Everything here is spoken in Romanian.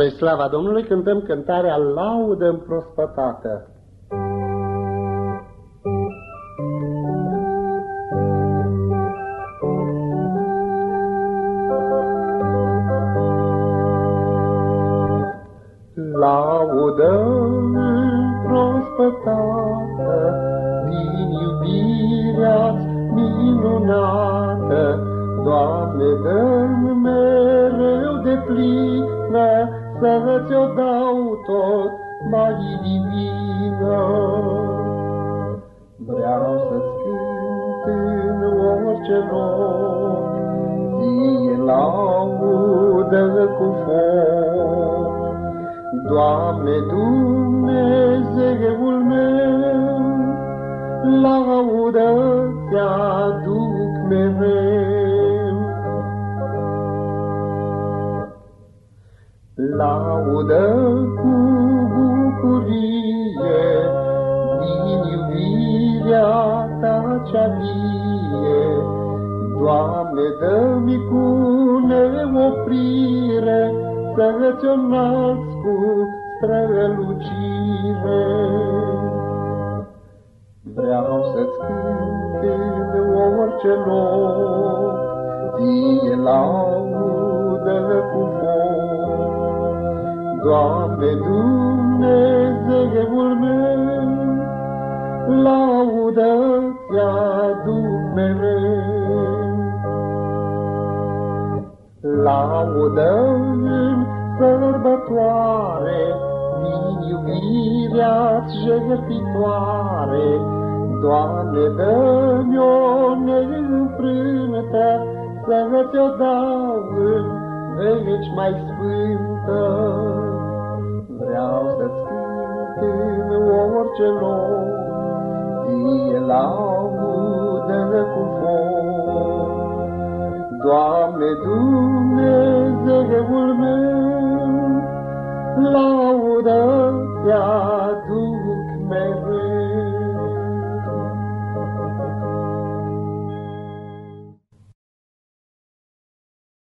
Spre slava Domnului cântăm cântarea Laudă împrospătată. Laudă împrospătată din iubirea minunată, Doamne, dă-mi mereu de plină să ți-o dau tot mai divină. Vreau să-ți cânt în orice loc, ție laudă cu foc. Doamne Dumnezeul meu, laudă laudă cu bucurie din iubirea ta cea vie. Doamne, dă-mi cu neoprire să-ți o cu strălucire. Vreau să-ți cânt în orice loc, ție laudă Doamne Dumnezeul meu, laudă ți-aduc mereu. Laudă în sărbătoare, din iubirea-ți jertfitoare, Doamne, dă-mi o neînfrântă, să ți-o dau în veci mai sfântă. În orice loc, Ție laudă cu foc. Doamne Dumnezeul meu, laudă ți